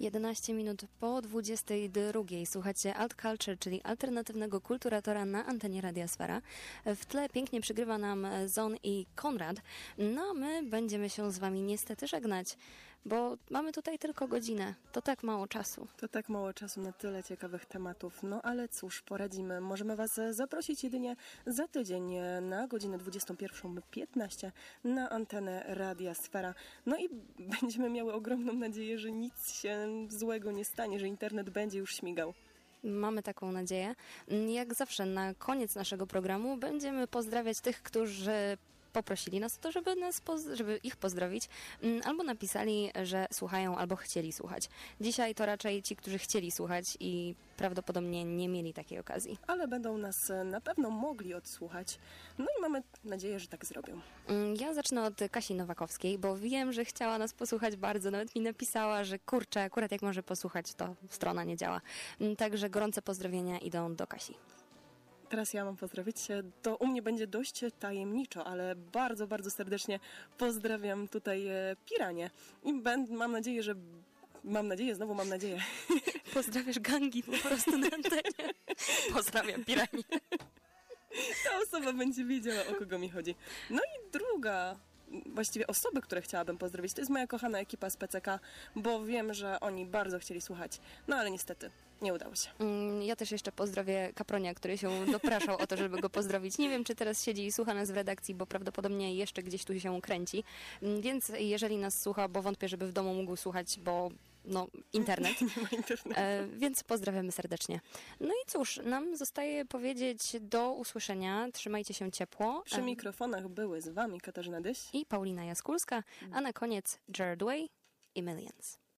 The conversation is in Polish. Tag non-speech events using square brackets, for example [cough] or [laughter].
11 minut po 22 słuchacie Alt Culture, czyli alternatywnego kulturatora na antenie Radiosfera. W tle pięknie przygrywa nam Zon i Konrad. No a my będziemy się z wami niestety żegnać, bo mamy tutaj tylko godzinę. To tak mało czasu. To tak mało czasu na tyle ciekawych tematów. No ale cóż, poradzimy. Możemy was zaprosić jedynie za tydzień na godzinę 21.15 na antenę Radia Sfera. No i będziemy miały ogromną nadzieję, że nic się złego nie stanie, że internet będzie już śmigał. Mamy taką nadzieję. Jak zawsze na koniec naszego programu będziemy pozdrawiać tych, którzy poprosili nas o to, żeby, nas żeby ich pozdrowić, mm, albo napisali, że słuchają, albo chcieli słuchać. Dzisiaj to raczej ci, którzy chcieli słuchać i prawdopodobnie nie mieli takiej okazji. Ale będą nas e, na pewno mogli odsłuchać. No i mamy nadzieję, że tak zrobią. Mm, ja zacznę od Kasi Nowakowskiej, bo wiem, że chciała nas posłuchać bardzo. Nawet mi napisała, że kurczę, akurat jak może posłuchać, to strona nie działa. Mm, także gorące pozdrowienia idą do Kasi. Teraz ja mam pozdrowić. To u mnie będzie dość tajemniczo, ale bardzo, bardzo serdecznie pozdrawiam tutaj e, Piranie. I mam nadzieję, że Mam nadzieję, znowu mam nadzieję. [laughs] Pozdrawiasz gangi po prostu na antenie. [laughs] Pozdrawiam Piranie. [laughs] Ta osoba będzie wiedziała, o kogo mi chodzi. No i druga właściwie osoby, które chciałabym pozdrowić, to jest moja kochana ekipa z PCK, bo wiem, że oni bardzo chcieli słuchać. No ale niestety nie udało się. Mm, ja też jeszcze pozdrowię Kapronia, który się dopraszał o to, żeby go pozdrowić. Nie wiem, czy teraz siedzi i słucha nas w redakcji, bo prawdopodobnie jeszcze gdzieś tu się kręci. Mm, więc jeżeli nas słucha, bo wątpię, żeby w domu mógł słuchać, bo no, internet. [laughs] Nie ma internetu. E, więc pozdrawiamy serdecznie. No i cóż, nam zostaje powiedzieć do usłyszenia. Trzymajcie się ciepło. Przy mikrofonach były z wami Katarzyna Dyś i Paulina Jaskulska, a na koniec Jared Way i Millions.